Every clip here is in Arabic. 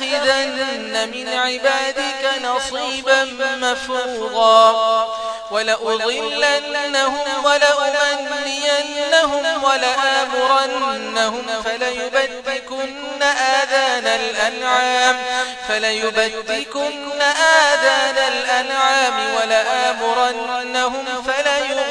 لأتخذن من عبادك نصيبا مفوضا ولأضلنهم ولأمنينهم ولآمرنهم فليبتكن آذان الأنعام فليبتكن آذان الأنعام ولآمرنهم فليبدكن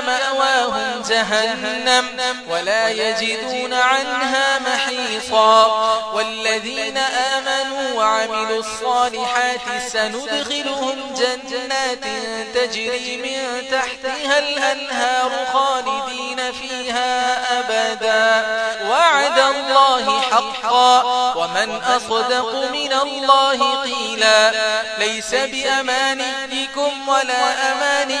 مأواهم جهنم ولا يجدون عنها محيصا. والذين آمنوا وعملوا الصالحات سندخلهم جنات تجري من تحتها الأنهار خالدين فيها أبدا. وعد الله حقا. ومن أصدق من الله قيلا. ليس بأمانيكم ولا أماني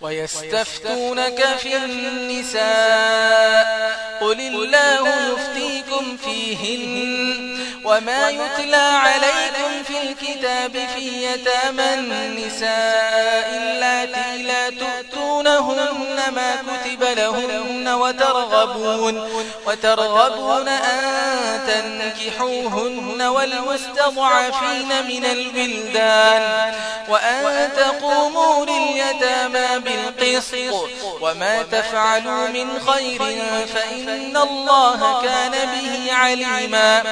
ويستفتونك في النساء قل الله يفتيكم فيهن وما يتلى عليكم في الكتاب في يتام النساء التي لا تؤتون لهن ما كتب لهن وترغبون, وترغبون أن تنكحوهن والمستضعفين من البلدان وأن تقوموا لليتاما بالقسط وما تفعلوا من خير فإن الله كان به عليما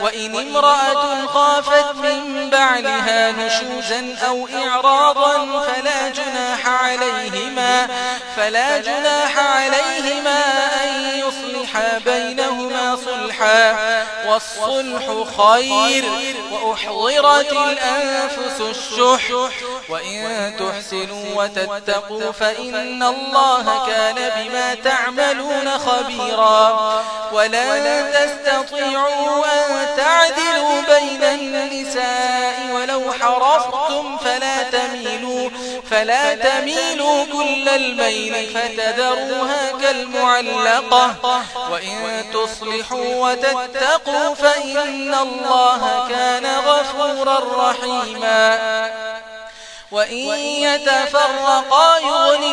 وإن امرأة خافت من بعدها نشوزا أو إعراضا فلا جناح عليهما فلا جناح عليهما أن يصلح بينهما صلحا والصلح خير وأحضرت الأنفس الشح وإن تحسنوا وتتقوا فإن الله كان بما تعملون خبيرا ولن تستطيعوا أن تعدلوا بين النساء ولو حرفتم فلا تميلوا فلا تميلوا كل الميل فتذروها كالمعلقة. وإن تصلحوا وتتقوا فإن الله كان غفورا رحيما. وإن يتفرقا يغني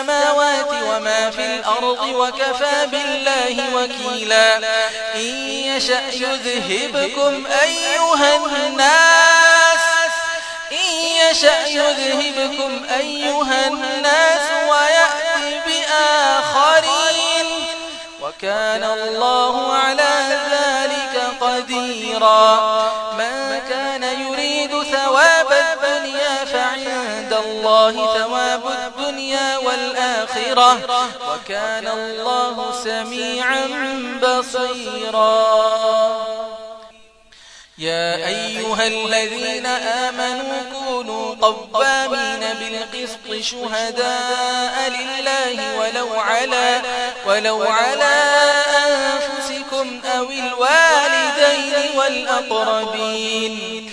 السماوات وما في الأرض وكفى بالله وكيلا. إن يشأ يذهبكم أيها الناس إن يشأ يذهبكم أيها الناس ويأتي بآخرين. وكان الله على ذلك قديرا. الله ثواب الدنيا والآخرة وكان الله سميعا بصيرا. يا أيها الذين آمنوا كونوا قوامين بالقسط شهداء لله ولو على, ولو على أنفسكم أو الوالدين والأقربين.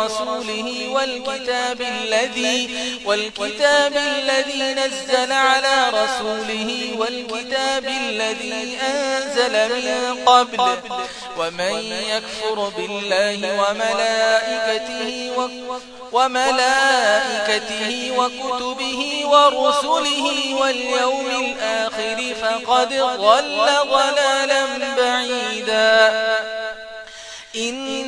ورسوله والكتاب الذي والكتاب الذي نزل على رسوله والكتاب الذي أنزل من قبل. ومن يكفر بالله وملائكته وملائكته وكتبه ورسله واليوم الآخر فقد ضل ضلالا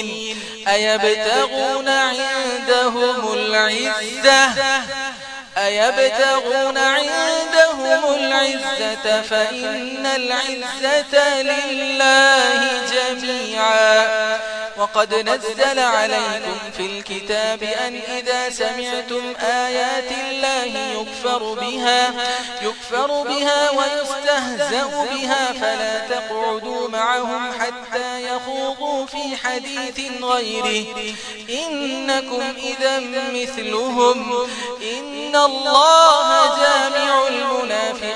المسكين أيبتغون عندهم العزة أيبتغون عندهم العزة فإن العزة لله جميعا. وقد نزل عليكم في الكتاب أن إذا سمعتم آيات الله يكفر بها, يكفر بها ويستهزأ بها فلا تقعدوا معهم حتى يخوضوا في حديث غيره. إنكم إذا مثلهم إن الله جامع المنافق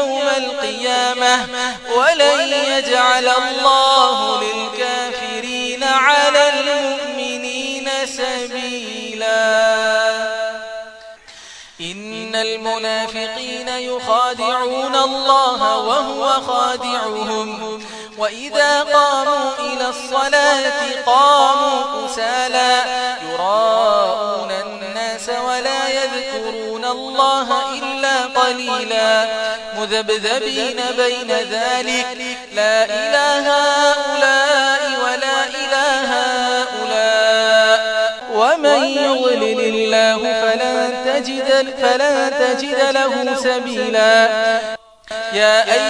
يوم القيامة ولن يجعل الله للكافرين على المؤمنين سبيلا. إن المنافقين يخادعون الله وهو خادعهم. وإذا قاموا إلى الصلاة قاموا كسالا يراءون الناس ولا يذكرون الله إلا قليلا مذبذبين بين ذلك لا إله هؤلاء ولا إله هؤلاء ومن يضلل الله فلا تجد, فلا تجد له سبيلا يا أيها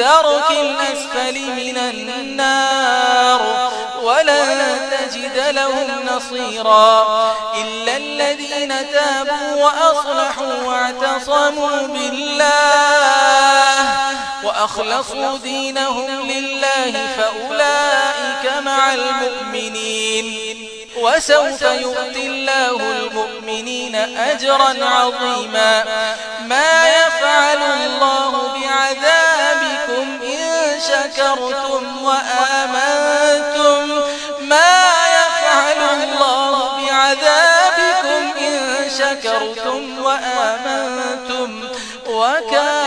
الدرك الأسفل من النار ولا تجد لهم نصيرا إلا الذين تابوا وأصلحوا واعتصموا بالله وأخلصوا دينهم لله فأولئك مع المؤمنين وسوف يؤتي الله المؤمنين أجرا عظيما ما يفعل الله بعذابه لكم إن شكرتم وآمنتم ما يفعل الله بعذابكم إن شكرتم وآمنتم وكان